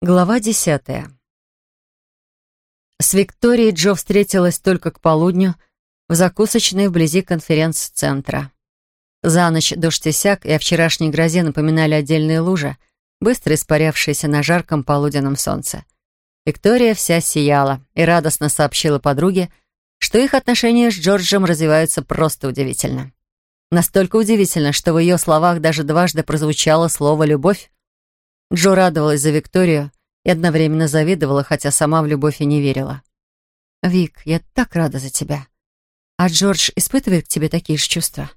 Глава десятая. С Викторией Джо встретилась только к полудню в закусочной вблизи конференц-центра. За ночь дождь иссяк, и о вчерашней грозе напоминали отдельные лужи, быстро испарявшиеся на жарком полуденном солнце. Виктория вся сияла и радостно сообщила подруге, что их отношения с Джорджем развиваются просто удивительно. Настолько удивительно, что в ее словах даже дважды прозвучало слово «любовь». Джо радовалась за Викторию и одновременно завидовала, хотя сама в любовь и не верила. «Вик, я так рада за тебя. А Джордж испытывает к тебе такие же чувства?»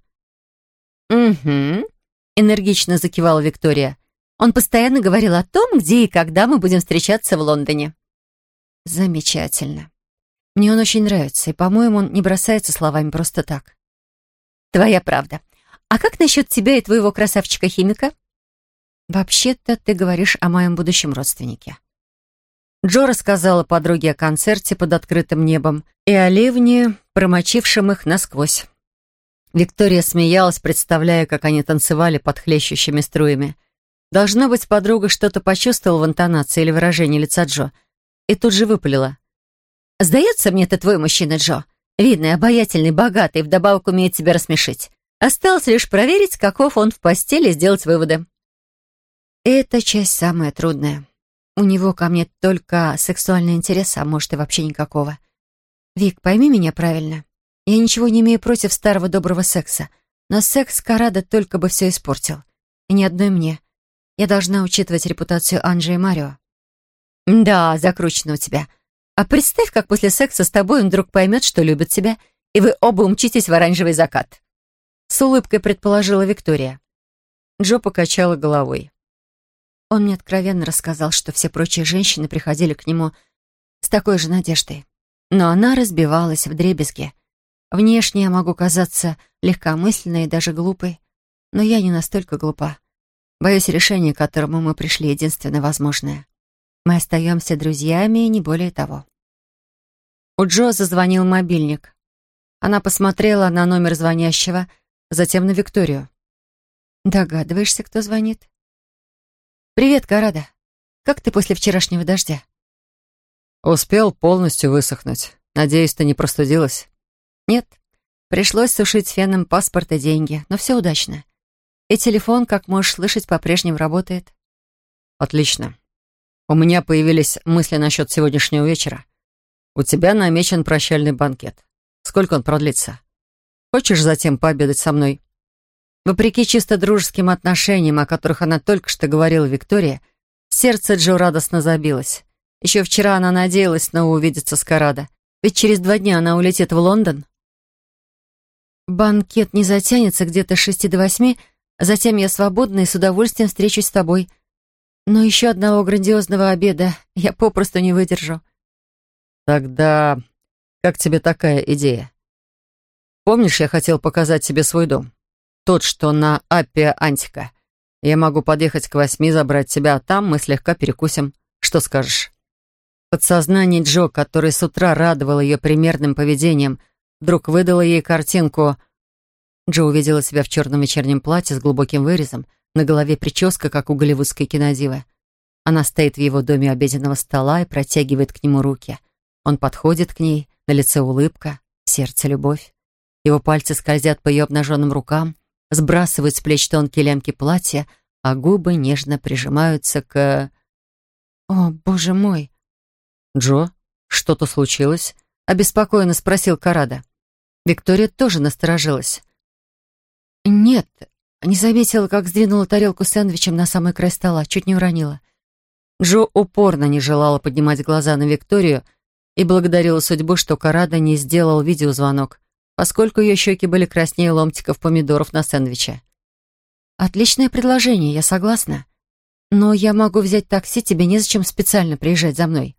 «Угу», — энергично закивала Виктория. «Он постоянно говорил о том, где и когда мы будем встречаться в Лондоне». «Замечательно. Мне он очень нравится, и, по-моему, он не бросается словами просто так». «Твоя правда. А как насчет тебя и твоего красавчика-химика?» «Вообще-то ты говоришь о моем будущем родственнике». Джо рассказала подруге о концерте под открытым небом и о ливне, промочившем их насквозь. Виктория смеялась, представляя, как они танцевали под хлещущими струями. Должно быть, подруга что-то почувствовала в интонации или выражении лица Джо, и тут же выпалила. «Сдается мне, ты твой мужчина, Джо. Видный, обаятельный, богатый, вдобавок умеет тебя рассмешить. Осталось лишь проверить, каков он в постели, сделать выводы». Эта часть самая трудная. У него ко мне только сексуальный интерес, а может и вообще никакого. Вик, пойми меня правильно. Я ничего не имею против старого доброго секса, но секс Карада только бы все испортил. И ни одной мне. Я должна учитывать репутацию Анжи и Марио. Да, закручено у тебя. А представь, как после секса с тобой он вдруг поймет, что любит тебя, и вы оба умчитесь в оранжевый закат. С улыбкой предположила Виктория. Джо покачала головой. Он мне откровенно рассказал, что все прочие женщины приходили к нему с такой же надеждой. Но она разбивалась в дребезге. Внешне я могу казаться легкомысленной и даже глупой, но я не настолько глупа. Боюсь, решение, к которому мы пришли, единственно возможное. Мы остаемся друзьями и не более того. У Джо зазвонил мобильник. Она посмотрела на номер звонящего, затем на Викторию. «Догадываешься, кто звонит?» «Привет, Карада. Как ты после вчерашнего дождя?» «Успел полностью высохнуть. Надеюсь, ты не простудилась?» «Нет. Пришлось сушить феном паспорт и деньги, но все удачно. И телефон, как можешь слышать, по-прежнему работает». «Отлично. У меня появились мысли насчет сегодняшнего вечера. У тебя намечен прощальный банкет. Сколько он продлится? Хочешь затем пообедать со мной?» Вопреки чисто дружеским отношениям, о которых она только что говорила Виктория, сердце Джо радостно забилось. Еще вчера она надеялась снова увидеться с Карадо, ведь через два дня она улетит в Лондон. Банкет не затянется где-то с шести до восьми, затем я свободна и с удовольствием встречусь с тобой. Но еще одного грандиозного обеда я попросту не выдержу. Тогда как тебе такая идея? Помнишь, я хотел показать тебе свой дом? Тот, что на Аппия Антика. Я могу подъехать к восьми, забрать тебя, а там мы слегка перекусим. Что скажешь?» Подсознание Джо, который с утра радовал ее примерным поведением, вдруг выдало ей картинку. Джо увидела себя в черном вечернем платье с глубоким вырезом, на голове прическа, как у голливудской кинодивы. Она стоит в его доме обеденного стола и протягивает к нему руки. Он подходит к ней, на лице улыбка, сердце любовь. Его пальцы скользят по ее обнаженным рукам, сбрасывают с плеч тонкие лямки платья, а губы нежно прижимаются к... «О, боже мой!» «Джо, что-то случилось?» — обеспокоенно спросил Карада. Виктория тоже насторожилась. «Нет, не заметила, как сдвинула тарелку с сэндвичем на самый край стола, чуть не уронила». Джо упорно не желала поднимать глаза на Викторию и благодарила судьбу, что Карада не сделал видеозвонок поскольку ее щеки были краснее ломтиков помидоров на сэндвиче. «Отличное предложение, я согласна. Но я могу взять такси, тебе незачем специально приезжать за мной».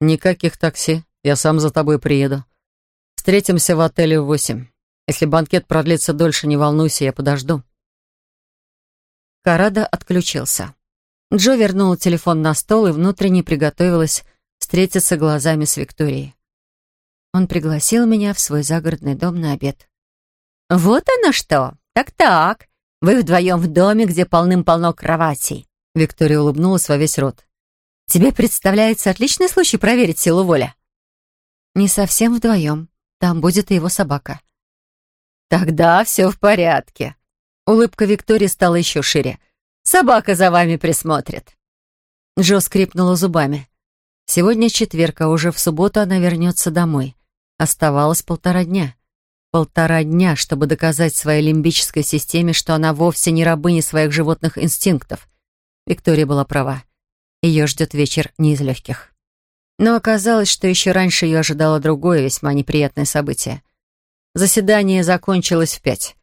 «Никаких такси, я сам за тобой приеду. Встретимся в отеле в восемь. Если банкет продлится дольше, не волнуйся, я подожду». Карада отключился. Джо вернула телефон на стол и внутренне приготовилась встретиться глазами с Викторией. Он пригласил меня в свой загородный дом на обед. «Вот оно что! Так-так! Вы вдвоем в доме, где полным-полно кроватей!» Виктория улыбнулась во весь рот. Тебе представляется отличный случай проверить силу воли. Не совсем вдвоем. Там будет и его собака. Тогда все в порядке. Улыбка Виктории стала еще шире. Собака за вами присмотрит. Джо скрипнула зубами. Сегодня четверг, а уже в субботу она вернется домой. Оставалось полтора дня. Полтора дня, чтобы доказать своей лимбической системе, что она вовсе не рабыня своих животных инстинктов. Виктория была права. Ее ждет вечер не из легких. Но оказалось, что еще раньше ее ожидало другое весьма неприятное событие. Заседание закончилось в пять.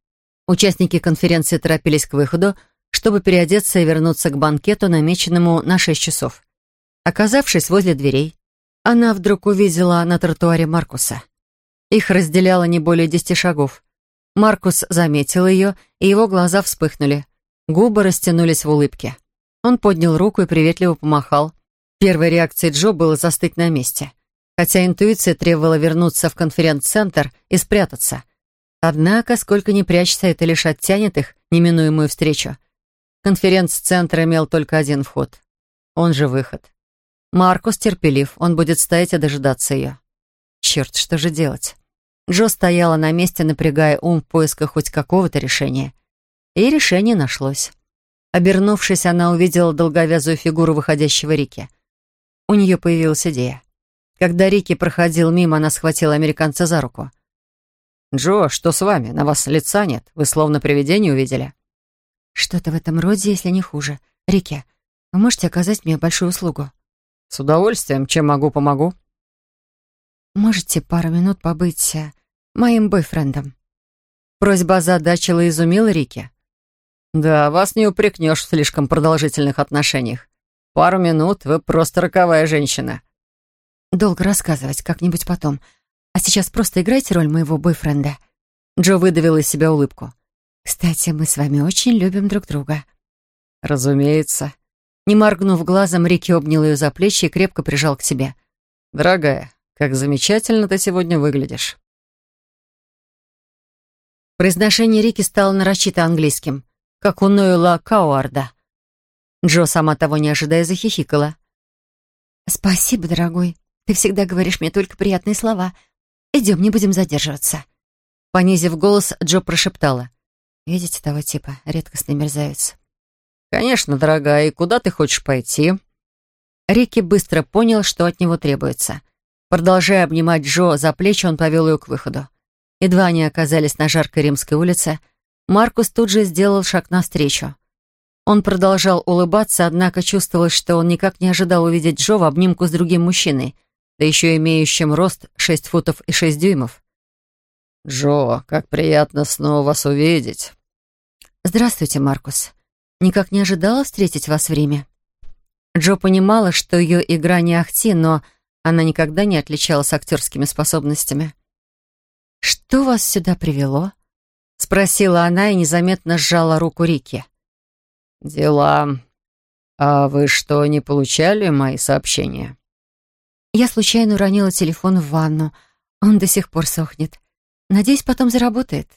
Участники конференции торопились к выходу, чтобы переодеться и вернуться к банкету, намеченному на шесть часов. Оказавшись возле дверей, она вдруг увидела на тротуаре Маркуса. Их разделяло не более десяти шагов. Маркус заметил ее, и его глаза вспыхнули. Губы растянулись в улыбке. Он поднял руку и приветливо помахал. Первой реакцией Джо было застыть на месте. Хотя интуиция требовала вернуться в конференц-центр и спрятаться. Однако, сколько ни прячься, это лишь оттянет их неминуемую встречу. Конференц-центр имел только один вход. Он же выход. Маркус терпелив, он будет стоять и дожидаться ее. Черт, что же делать? Джо стояла на месте, напрягая ум в поисках хоть какого-то решения. И решение нашлось. Обернувшись, она увидела долговязую фигуру выходящего Рики. У нее появилась идея. Когда Рики проходил мимо, она схватила американца за руку. «Джо, что с вами? На вас лица нет. Вы словно привидение увидели». «Что-то в этом роде, если не хуже. Рики, вы можете оказать мне большую услугу?» «С удовольствием. Чем могу, помогу». «Можете пару минут побыть э, моим бойфрендом?» Просьба озадачила и изумила Рики. «Да, вас не упрекнешь в слишком продолжительных отношениях. Пару минут, вы просто роковая женщина». «Долго рассказывать, как-нибудь потом. А сейчас просто играйте роль моего бойфренда». Джо выдавила из себя улыбку. «Кстати, мы с вами очень любим друг друга». «Разумеется». Не моргнув глазом, Рики обнял ее за плечи и крепко прижал к себе. «Дорогая, как замечательно ты сегодня выглядишь». Произношение Рики стало нарочито английским, как у Ноэла Кауарда. Джо, сама того не ожидая, захихикала. «Спасибо, дорогой. Ты всегда говоришь мне только приятные слова. Идем, не будем задерживаться». Понизив голос, Джо прошептала. «Видите того типа? Редкостный мерзавец». «Конечно, дорогая. И куда ты хочешь пойти?» Рикки быстро понял, что от него требуется. Продолжая обнимать Джо за плечи, он повел ее к выходу. Едва они оказались на жаркой римской улице, Маркус тут же сделал шаг навстречу. Он продолжал улыбаться, однако чувствовалось, что он никак не ожидал увидеть Джо в обнимку с другим мужчиной, да еще имеющим рост 6 футов и 6 дюймов. «Джо, как приятно снова вас увидеть!» «Здравствуйте, Маркус. Никак не ожидала встретить вас в Риме». Джо понимала, что ее игра не ахти, но она никогда не отличалась актерскими способностями. «Что вас сюда привело?» — спросила она и незаметно сжала руку Рики. «Дела. А вы что, не получали мои сообщения?» Я случайно уронила телефон в ванну. Он до сих пор сохнет. Надеюсь, потом заработает.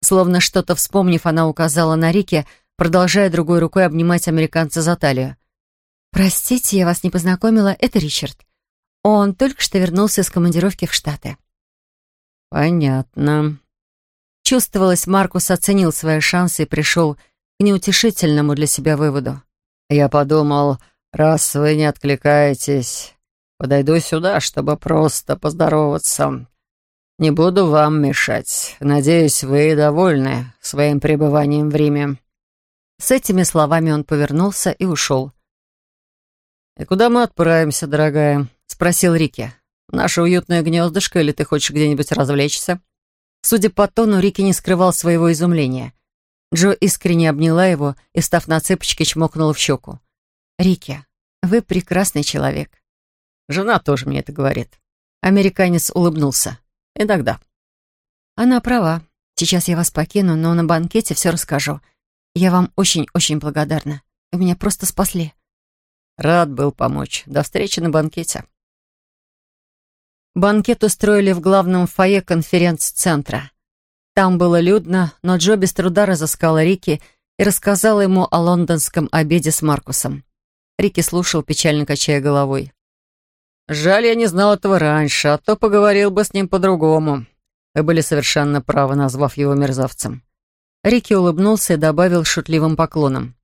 Словно что-то вспомнив, она указала на Рике, продолжая другой рукой обнимать американца за талию. «Простите, я вас не познакомила. Это Ричард. Он только что вернулся из командировки в Штаты». «Понятно». Чувствовалось, Маркус оценил свои шансы и пришел к неутешительному для себя выводу. «Я подумал, раз вы не откликаетесь, подойду сюда, чтобы просто поздороваться. Не буду вам мешать. Надеюсь, вы довольны своим пребыванием в Риме». С этими словами он повернулся и ушел. «И куда мы отправимся, дорогая?» — спросил Рики. «Наше уютное гнездышко или ты хочешь где-нибудь развлечься?» Судя по тону, Рики не скрывал своего изумления. Джо искренне обняла его и, став на цепочке, чмокнула в щеку. «Рики, вы прекрасный человек». «Жена тоже мне это говорит». Американец улыбнулся. Иногда. Она права. Сейчас я вас покину, но на банкете все расскажу. Я вам очень-очень благодарна. Вы меня просто спасли. Рад был помочь. До встречи на банкете. Банкет устроили в главном фойе конференц-центра. Там было людно, но Джо без труда разыскала Рики и рассказала ему о лондонском обеде с Маркусом. Рики слушал, печально качая головой. «Жаль, я не знал этого раньше, а то поговорил бы с ним по-другому. Вы были совершенно правы, назвав его мерзавцем». Рики улыбнулся и добавил шутливым поклоном.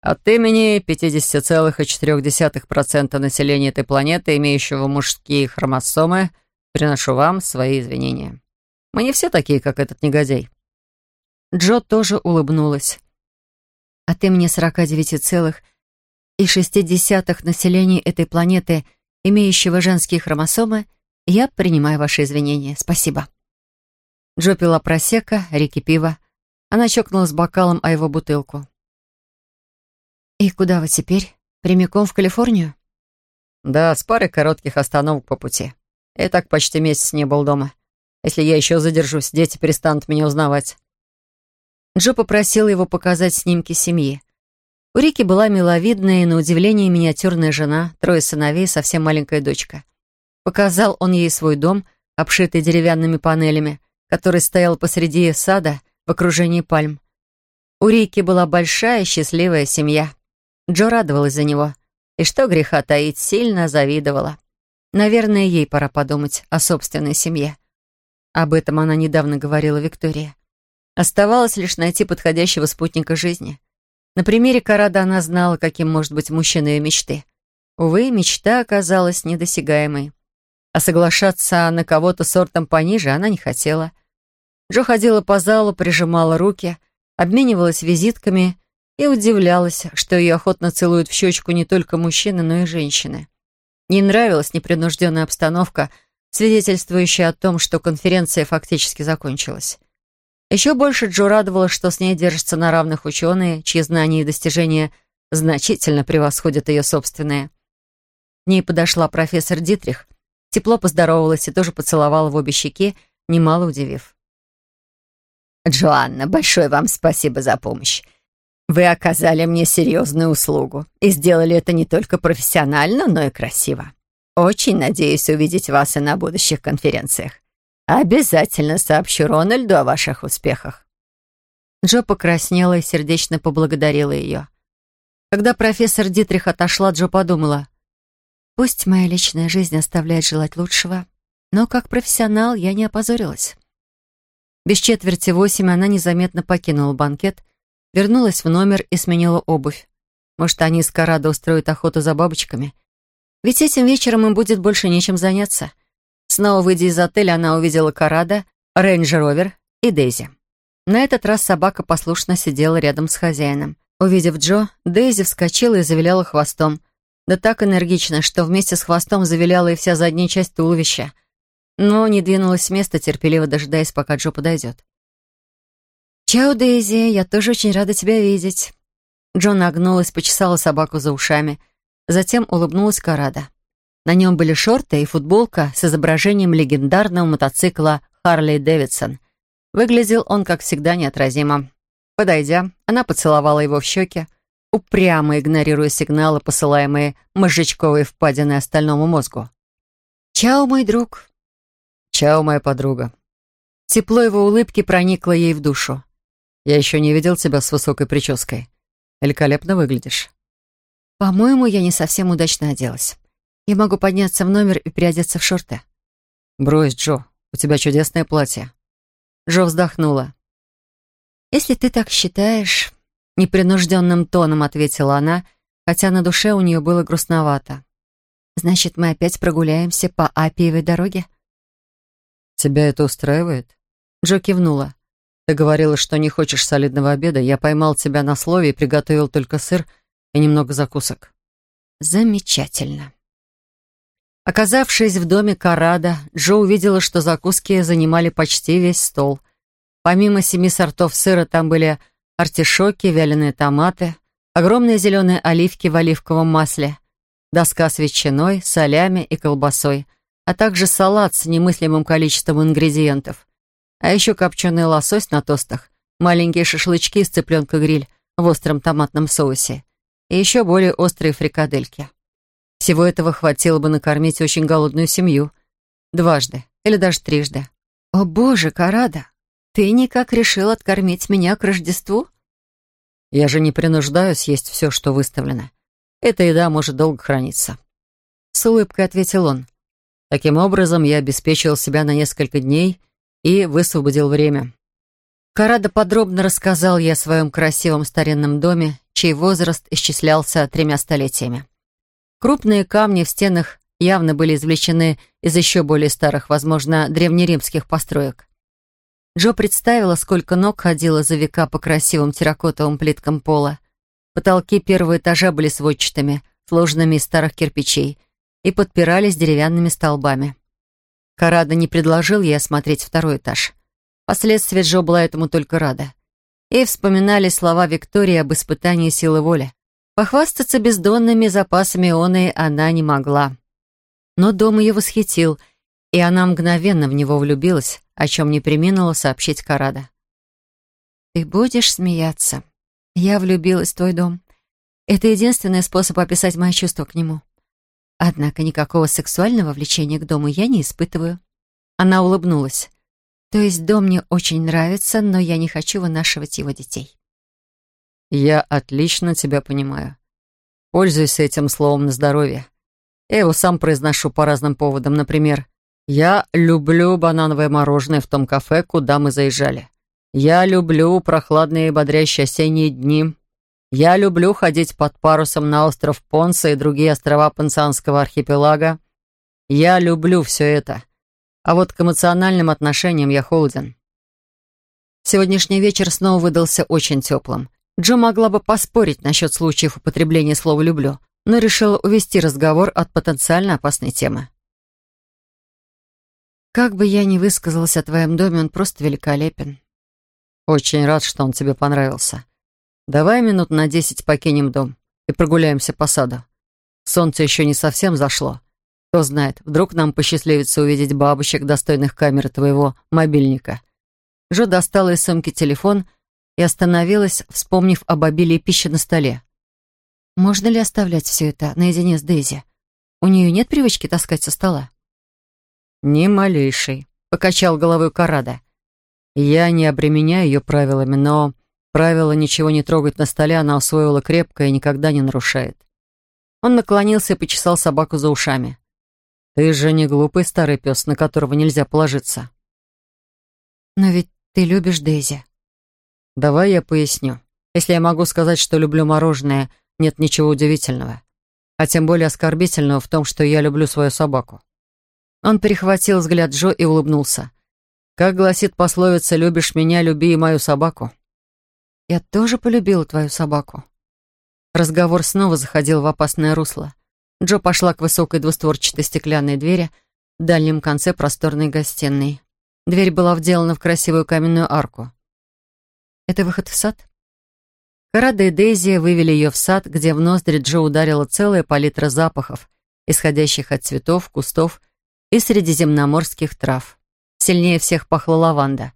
От имени 50,4% населения этой планеты, имеющего мужские хромосомы, приношу вам свои извинения. Мы не все такие, как этот негодяй. Джо тоже улыбнулась. От имени 49,6 населения этой планеты, имеющего женские хромосомы, я принимаю ваши извинения. Спасибо. Джо пила просека, Рики пиво. Она чокнулась бокалом о его бутылку. «И куда вы теперь? Прямиком в Калифорнию?» «Да, с парой коротких остановок по пути. Я так почти месяц не был дома. Если я еще задержусь, дети перестанут меня узнавать». Джо попросил его показать снимки семьи. У Рики была миловидная и, на удивление, миниатюрная жена, трое сыновей, совсем маленькая дочка. Показал он ей свой дом, обшитый деревянными панелями, который стоял посреди сада в окружении пальм. У Рики была большая счастливая семья. Джо радовалась за него. И что греха таить, сильно завидовала. Наверное, ей пора подумать о собственной семье. Об этом она недавно говорила Виктории. Оставалось лишь найти подходящего спутника жизни. На примере Карада она знала, каким может быть мужчина ее мечты. Увы, мечта оказалась недосягаемой. А соглашаться на кого-то сортом пониже она не хотела. Джо ходила по залу, прижимала руки, обменивалась визитками и удивлялась, что ее охотно целуют в щечку не только мужчины, но и женщины. Ей нравилась непринужденная обстановка, свидетельствующая о том, что конференция фактически закончилась. Еще больше Джо радовало, что с ней держатся на равных ученые, чьи знания и достижения значительно превосходят ее собственные. К ней подошла профессор Дитрих, тепло поздоровалась и тоже поцеловала в обе щеки, немало удивив. «Джоанна, большое вам спасибо за помощь. Вы оказали мне серьезную услугу и сделали это не только профессионально, но и красиво. Очень надеюсь увидеть вас и на будущих конференциях. Обязательно сообщу Рональду о ваших успехах». Джо покраснела и сердечно поблагодарила ее. Когда профессор Дитрих отошла, Джо подумала, «Пусть моя личная жизнь оставляет желать лучшего, но как профессионал я не опозорилась». Без четверти восемь она незаметно покинула банкет Вернулась в номер и сменила обувь. Может, они с Карадо устроят охоту за бабочками? Ведь этим вечером им будет больше нечем заняться. Снова выйдя из отеля, она увидела Карада, рейндж-ровер и Дейзи. На этот раз собака послушно сидела рядом с хозяином. Увидев Джо, Дейзи вскочила и завиляла хвостом. Да так энергично, что вместе с хвостом завиляла и вся задняя часть туловища. Но не двинулась с места, терпеливо дожидаясь, пока Джо подойдет. «Чао, Дейзи, я тоже очень рада тебя видеть». Джон нагнулась, почесала собаку за ушами. Затем улыбнулась Карада. На нем были шорты и футболка с изображением легендарного мотоцикла Харли Дэвидсон. Выглядел он, как всегда, неотразимо. Подойдя, она поцеловала его в щеки, упрямо игнорируя сигналы, посылаемые мозжечковой впадиной остальному мозгу. «Чао, мой друг». «Чао, моя подруга». Тепло его улыбки проникло ей в душу. Я еще не видел тебя с высокой прической. Великолепно выглядишь. По-моему, я не совсем удачно оделась. Я могу подняться в номер и переодеться в шорты. Брось, Джо, у тебя чудесное платье. Джо вздохнула. Если ты так считаешь, непринужденным тоном ответила она, хотя на душе у нее было грустновато. Значит, мы опять прогуляемся по Апиевой дороге? Тебя это устраивает? Джо кивнула. Ты говорила, что не хочешь солидного обеда. Я поймал тебя на слове и приготовил только сыр и немного закусок. Замечательно. Оказавшись в доме Карада, Джо увидела, что закуски занимали почти весь стол. Помимо семи сортов сыра там были артишоки, вяленые томаты, огромные зеленые оливки в оливковом масле, доска с ветчиной, солями и колбасой, а также салат с немыслимым количеством ингредиентов. А еще копченый лосось на тостах, маленькие шашлычки из цыпленка-гриль в остром томатном соусе и еще более острые фрикадельки. Всего этого хватило бы накормить очень голодную семью. Дважды или даже трижды. «О боже, Карада, ты никак решил откормить меня к Рождеству?» «Я же не принуждаю съесть все, что выставлено. Эта еда может долго храниться. С улыбкой ответил он. Таким образом, я обеспечил себя на несколько дней и высвободил время. Карада подробно рассказал я о своем красивом старинном доме, чей возраст исчислялся тремя столетиями. Крупные камни в стенах явно были извлечены из еще более старых, возможно, древнеримских построек. Джо представила, сколько ног ходило за века по красивым терракотовым плиткам пола. Потолки первого этажа были сводчатыми, сложенными из старых кирпичей, и подпирались деревянными столбами. Карада не предложил ей осмотреть второй этаж. Впоследствии Джо была этому только рада. И вспоминали слова Виктории об испытании силы воли. Похвастаться бездонными запасами оны она не могла. Но дом ее восхитил, и она мгновенно в него влюбилась, о чем не приминула сообщить Карада. «Ты будешь смеяться. Я влюбилась в твой дом. Это единственный способ описать мои чувства к нему. Однако никакого сексуального влечения к дому я не испытываю». Она улыбнулась. «То есть дом мне очень нравится, но я не хочу вынашивать его детей». «Я отлично тебя понимаю. Пользуйся этим словом на здоровье. Я его сам произношу по разным поводам. Например, «Я люблю банановое мороженое в том кафе, куда мы заезжали. Я люблю прохладные и бодрящие осенние дни. Я люблю ходить под парусом на остров Понса и другие острова Пансанского архипелага. Я люблю все это. А вот к эмоциональным отношениям я холоден». Сегодняшний вечер снова выдался очень теплым. Джо могла бы поспорить насчет случаев употребления слова «люблю», но решила увести разговор от потенциально опасной темы. «Как бы я ни высказалась о твоем доме, он просто великолепен». «Очень рад, что он тебе понравился. Давай минут на десять покинем дом и прогуляемся по саду. Солнце еще не совсем зашло. Кто знает, вдруг нам посчастливится увидеть бабочек, достойных камеры твоего мобильника». Джо достала из сумки телефон и остановилась, вспомнив об обилии пищи на столе. «Можно ли оставлять все это наедине с Дейзи? У нее нет привычки таскать со стола?» «Ни малейшей», — покачал головой Карада. «Я не обременяю ее правилами, но правило ничего не трогать на столе она усвоила крепко и никогда не нарушает». Он наклонился и почесал собаку за ушами. «Ты же не глупый старый пес, на которого нельзя положиться». «Но ведь ты любишь Дейзи», Давай я поясню. Если я могу сказать, что люблю мороженое, нет ничего удивительного. А тем более оскорбительного в том, что я люблю свою собаку. Он перехватил взгляд Джо и улыбнулся. Как гласит пословица «любишь меня, люби и мою собаку». Я тоже полюбила твою собаку. Разговор снова заходил в опасное русло. Джо пошла к высокой двустворчатой стеклянной двери в дальнем конце просторной гостиной. Дверь была вделана в красивую каменную арку. Это выход в сад? Карада и Дейзи вывели ее в сад, где в ноздри Джо ударила целая палитра запахов, исходящих от цветов, кустов и средиземноморских трав. Сильнее всех пахла лаванда.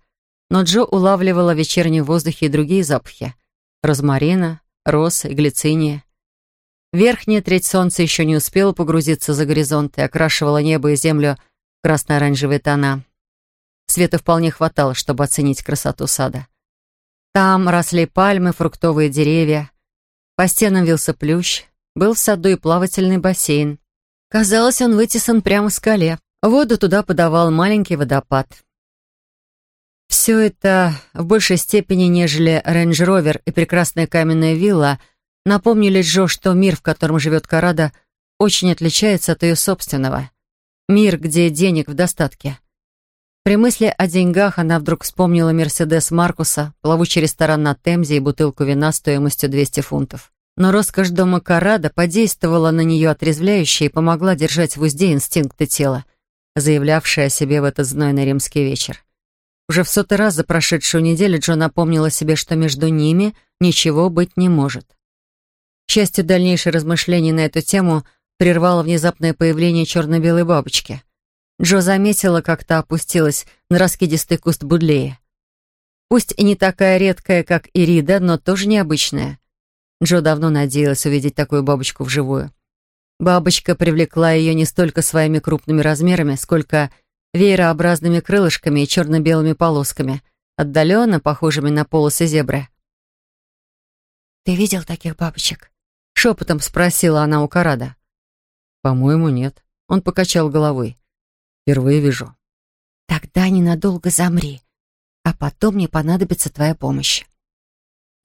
Но Джо улавливала в вечернем воздухе и другие запахи. Розмарина, роз и глициния. Верхняя треть солнца еще не успела погрузиться за горизонт и окрашивала небо и землю в красно-оранжевые тона. Света вполне хватало, чтобы оценить красоту сада. Там росли пальмы, фруктовые деревья. По стенам вился плющ. Был в саду и плавательный бассейн. Казалось, он вытесан прямо в скале. Воду туда подавал маленький водопад. Все это в большей степени, нежели рейндж-ровер и прекрасная каменная вилла, напомнили Джо, что мир, в котором живет Карада, очень отличается от ее собственного. Мир, где денег в достатке. При мысли о деньгах она вдруг вспомнила Мерседес Маркуса, плавучий ресторан на Темзе и бутылку вина стоимостью 200 фунтов. Но роскошь дома Карада подействовала на нее отрезвляюще и помогла держать в узде инстинкты тела, заявлявшие о себе в этот знойный римский вечер. Уже в сотый раз за прошедшую неделю Джо напомнила себе, что между ними ничего быть не может. К счастью, дальнейшие размышления на эту тему прервало внезапное появление черно-белой бабочки — Джо заметила, как та опустилась на раскидистый куст будлея. Пусть и не такая редкая, как Ирида, но тоже необычная. Джо давно надеялась увидеть такую бабочку вживую. Бабочка привлекла ее не столько своими крупными размерами, сколько веерообразными крылышками и черно-белыми полосками, отдаленно похожими на полосы зебры. «Ты видел таких бабочек?» Шепотом спросила она у Карада. «По-моему, нет». Он покачал головой. «Впервые вижу». «Тогда ненадолго замри, а потом мне понадобится твоя помощь».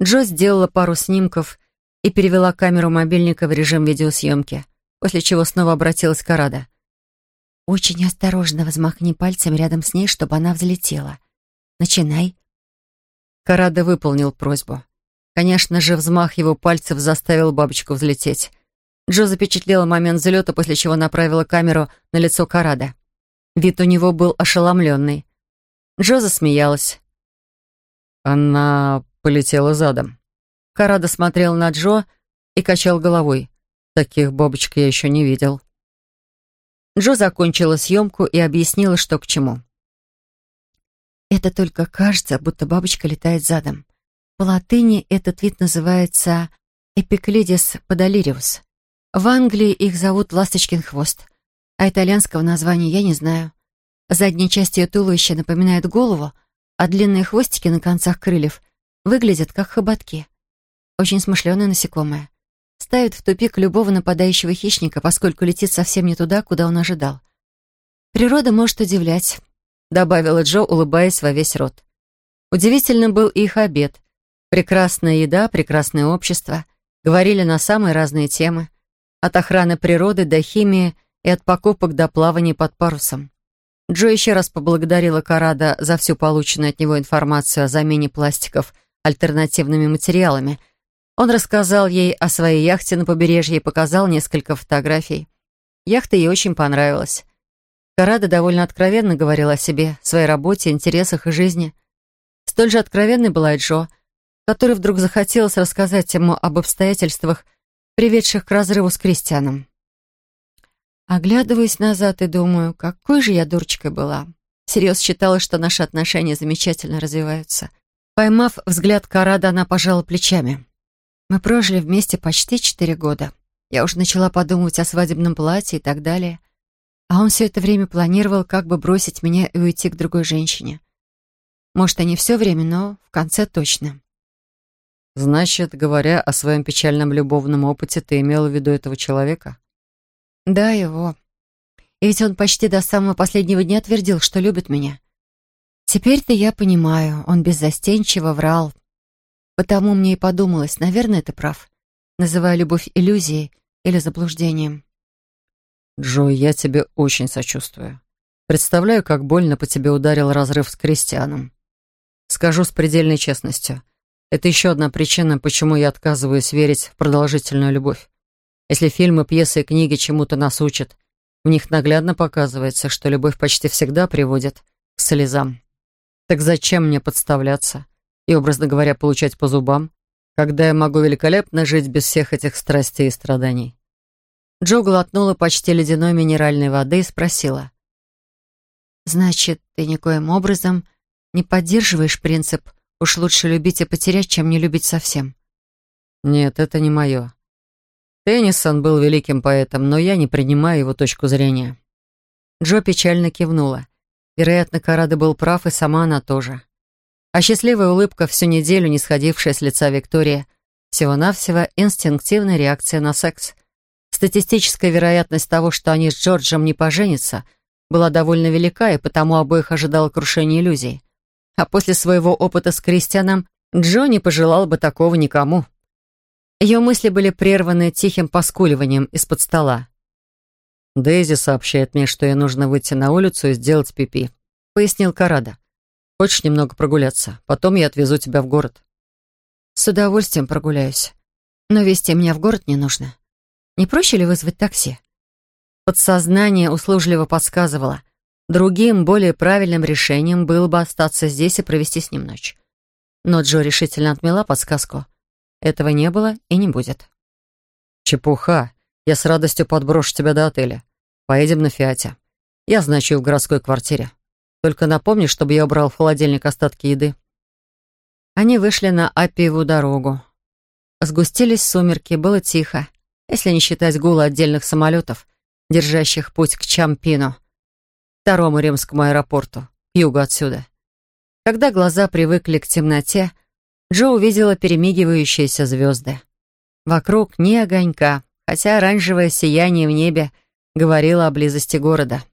Джо сделала пару снимков и перевела камеру мобильника в режим видеосъемки, после чего снова обратилась к Арада. «Очень осторожно взмахни пальцем рядом с ней, чтобы она взлетела. Начинай». Карада выполнил просьбу. Конечно же, взмах его пальцев заставил бабочку взлететь. Джо запечатлела момент взлета, после чего направила камеру на лицо Карада. Вид у него был ошеломленный. Джо засмеялась. Она полетела задом. Карада смотрел на Джо и качал головой. Таких бабочек я еще не видел. Джо закончила съемку и объяснила, что к чему. Это только кажется, будто бабочка летает задом. По латыни этот вид называется Эпиклидис подолириус. В Англии их зовут ласточкин хвост, а итальянского названия я не знаю. Задняя часть ее туловища напоминает голову, а длинные хвостики на концах крыльев выглядят как хоботки. Очень смышленое насекомое. Ставит в тупик любого нападающего хищника, поскольку летит совсем не туда, куда он ожидал. Природа может удивлять, добавила Джо, улыбаясь во весь рот. Удивительным был их обед. Прекрасная еда, прекрасное общество. Говорили на самые разные темы. От охраны природы до химии и от покупок до плавания под парусом. Джо еще раз поблагодарила Карада за всю полученную от него информацию о замене пластиков альтернативными материалами. Он рассказал ей о своей яхте на побережье и показал несколько фотографий. Яхта ей очень понравилась. Карада довольно откровенно говорил о себе, своей работе, интересах и жизни. Столь же откровенной была и Джо — который вдруг захотелось рассказать ему об обстоятельствах, приведших к разрыву с Кристианом. Оглядываясь назад и думаю, какой же я дурочкой была. Серьез считала, что наши отношения замечательно развиваются. Поймав взгляд Карада, она пожала плечами. Мы прожили вместе почти четыре года. Я уже начала подумывать о свадебном платье и так далее. А он все это время планировал, как бы бросить меня и уйти к другой женщине. Может, и не все время, но в конце точно. Значит, говоря о своем печальном любовном опыте, ты имела в виду этого человека? Да, его. И ведь он почти до самого последнего дня твердил, что любит меня. Теперь-то я понимаю, он беззастенчиво врал. Потому мне и подумалось, наверное, ты прав, называя любовь иллюзией или заблуждением. Джой, я тебе очень сочувствую. Представляю, как больно по тебе ударил разрыв с Кристианом. Скажу с предельной честностью. Это еще одна причина, почему я отказываюсь верить в продолжительную любовь. Если фильмы, пьесы и книги чему-то нас учат, в них наглядно показывается, что любовь почти всегда приводит к слезам. Так зачем мне подставляться и, образно говоря, получать по зубам, когда я могу великолепно жить без всех этих страстей и страданий? Джо глотнула почти ледяной минеральной воды и спросила. «Значит, ты никоим образом не поддерживаешь принцип Уж лучше любить и потерять, чем не любить совсем. Нет, это не мое. Теннисон был великим поэтом, но я не принимаю его точку зрения. Джо печально кивнула. Вероятно, Карада был прав, и сама она тоже. А счастливая улыбка, всю неделю не сходившая с лица Виктории, всего-навсего инстинктивная реакция на секс. Статистическая вероятность того, что они с Джорджем не поженятся, была довольно велика, и потому обоих ожидало крушение иллюзий. А после своего опыта с Кристианом Джо не пожелал бы такого никому. Ее мысли были прерваны тихим поскуливанием из-под стола. «Дейзи сообщает мне, что ей нужно выйти на улицу и сделать пипи», — пояснил Карада. «Хочешь немного прогуляться? Потом я отвезу тебя в город». «С удовольствием прогуляюсь. Но вести меня в город не нужно. Не проще ли вызвать такси?» Подсознание услужливо подсказывало. Другим, более правильным решением было бы остаться здесь и провести с ним ночь. Но Джо решительно отмела подсказку. Этого не было и не будет. «Чепуха. Я с радостью подброшу тебя до отеля. Поедем на Фиате. Я значу в городской квартире. Только напомни, чтобы я убрал в холодильник остатки еды». Они вышли на Апиеву дорогу. Сгустились сумерки, было тихо, если не считать гула отдельных самолетов, держащих путь к Чампино — второму римскому аэропорту, к югу отсюда. Когда глаза привыкли к темноте, Джо увидела перемигивающиеся звезды. Вокруг ни огонька, хотя оранжевое сияние в небе говорило о близости города.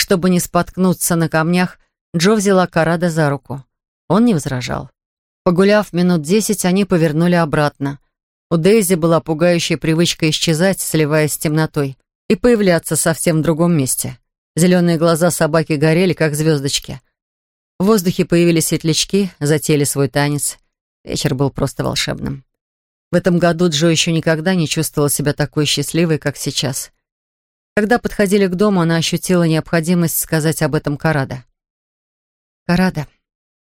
Чтобы не споткнуться на камнях, Джо взяла Карада за руку. Он не возражал. Погуляв минут десять, они повернули обратно. У Дейзи была пугающая привычка исчезать, сливаясь с темнотой, и появляться совсем в другом месте. Зеленые глаза собаки горели, как звездочки. В воздухе появились светлячки, затеяли свой танец. Вечер был просто волшебным. В этом году Джо еще никогда не чувствовала себя такой счастливой, как сейчас. Когда подходили к дому, она ощутила необходимость сказать об этом Карада. «Карада,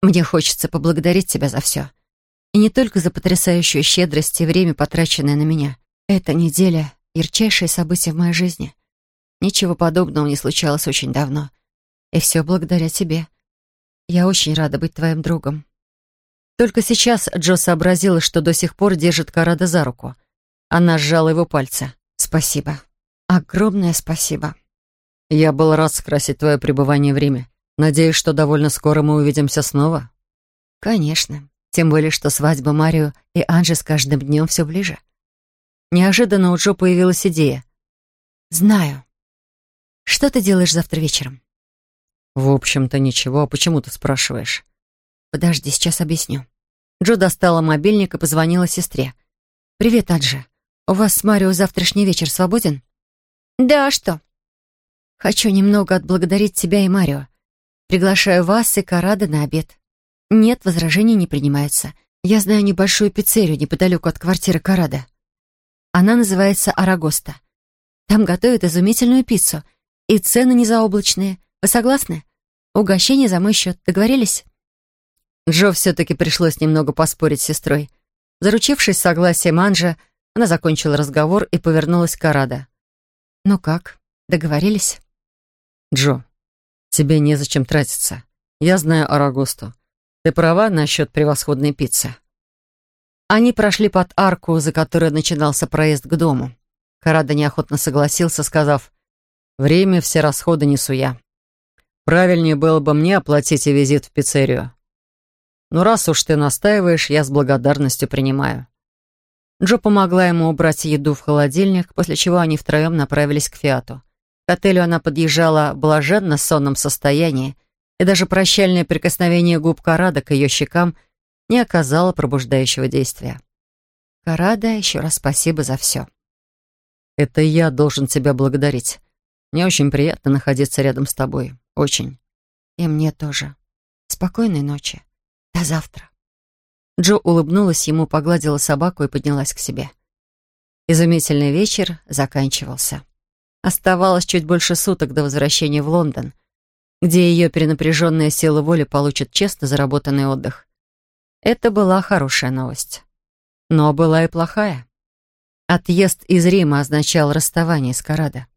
мне хочется поблагодарить тебя за все. И не только за потрясающую щедрость и время, потраченное на меня. Эта неделя — ярчайшее событие в моей жизни. Ничего подобного не случалось очень давно. И все благодаря тебе. Я очень рада быть твоим другом. Только сейчас Джо сообразила, что до сих пор держит Карада за руку. Она сжала его пальцы. «Спасибо. Огромное спасибо». «Я был рад скрасить твое пребывание в Риме. Надеюсь, что довольно скоро мы увидимся снова». «Конечно. Тем более, что свадьба Марио и Анжи с каждым днем все ближе». Неожиданно у Джо появилась идея. «Знаю. Что ты делаешь завтра вечером?» «В общем-то, ничего. А почему ты спрашиваешь?» «Подожди, сейчас объясню». Джо достала мобильник и позвонила сестре. «Привет, Аджи. У вас с Марио завтрашний вечер свободен?» «Да, а что?» «Хочу немного отблагодарить тебя и Марио. Приглашаю вас и Карада на обед. Нет, возражений не принимаются. Я знаю небольшую пиццерию неподалеку от квартиры Карада. Она называется Арагоста. Там готовят изумительную пиццу. И цены незаоблачные. Вы согласны? Угощение за мой счет. Договорились?» Джо все-таки пришлось немного поспорить с сестрой. Заручившись согласием Анжа, она закончила разговор и повернулась к Карада. «Ну как, договорились?» «Джо, тебе незачем тратиться. Я знаю Арагосту. Ты права насчет превосходной пиццы». Они прошли под арку, за которой начинался проезд к дому. Карада неохотно согласился, сказав, «Время все расходы несу я. Правильнее было бы мне оплатить и визит в пиццерию. Но раз уж ты настаиваешь, я с благодарностью принимаю». Джо помогла ему убрать еду в холодильник, после чего они втроем направились к Фиату. К отелю она подъезжала в блаженно сонном состоянии, и даже прощальное прикосновение губ Карада к ее щекам не оказало пробуждающего действия. «Карада, еще раз спасибо за все». «Это я должен тебя благодарить. Мне очень приятно находиться рядом с тобой. Очень». «И мне тоже. Спокойной ночи». До завтра. Джо улыбнулась ему, погладила собаку и поднялась к себе. Изумительный вечер заканчивался. Оставалось чуть больше суток до возвращения в Лондон, где ее перенапряженная сила воли получит честно заработанный отдых. Это была хорошая новость. Но была и плохая. Отъезд из Рима означал расставание с Карадо.